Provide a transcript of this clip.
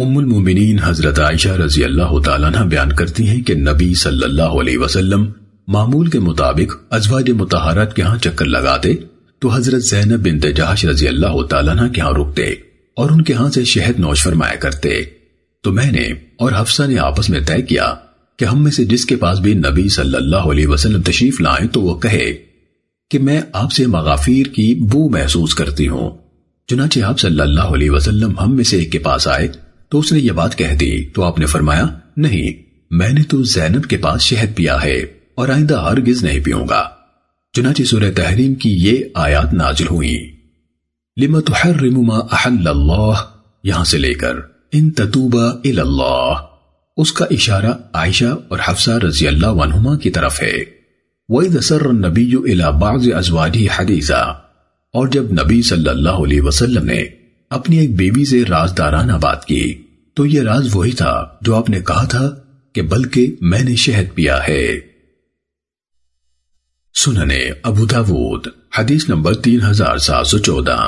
ام المومنین حضرت عائشہ رضی اللہ تعالیٰ بیان کرتی ہیں کہ نبی صلی اللہ علیہ وسلم معمول کے مطابق ازواج متحرات کے ہاں چکر لگاتے تو حضرت زینب بنت جہش رضی اللہ تعالیٰ کے ہاں رکتے اور ان کے ہاں سے شہد نوش فرمایا کرتے۔ تو میں نے اور حفصہ نے آپس میں طے کیا کہ ہم میں سے جس کے پاس بھی نبی صلی اللہ علیہ وسلم تشریف لائیں تو وہ کہے کہ میں آپ سے مغافیر کی بو محسوس کرتی ہوں، چنانچہ آپ صلی اللہ علیہ وسلم ہم میں سے ایک کے پاس آئے تو اس نے یہ بات کہہ دی، تو آپ نے فرمایا، نہیں، میں نے تو زینب کے پاس شہد پیا ہے اور آئندہ ہرگز نہیں پیوں گا۔ چنانچہ سورہ تحریم کی یہ آیات نازل ہوئی لِمَ تُحَرِّمُ مَا أَحَلَّ اللَّهِ یہاں سے لے کر ان تتوبا اللہ۔ اس کا اشارہ عائشہ اور حفصہ رضی اللہ عنہما کی طرف ہے۔ وَإِذَ سَرَّ النَّبِيُّ إِلَى بَعْضِ أَزْوَاجِهِ حَدِيثًا۔ اور جب نبی صلی اللہ علیہ وسلم نے اپنی ایک بیوی سے رازدارانہ بات کی۔ تو یہ راز وہی تھا جو آپ نے کہا تھا کہ بلکہ میں نے شہد پیا ہے۔ سننے ابو داود، حدیث نمبر تین ہزار سات سو چودہ۔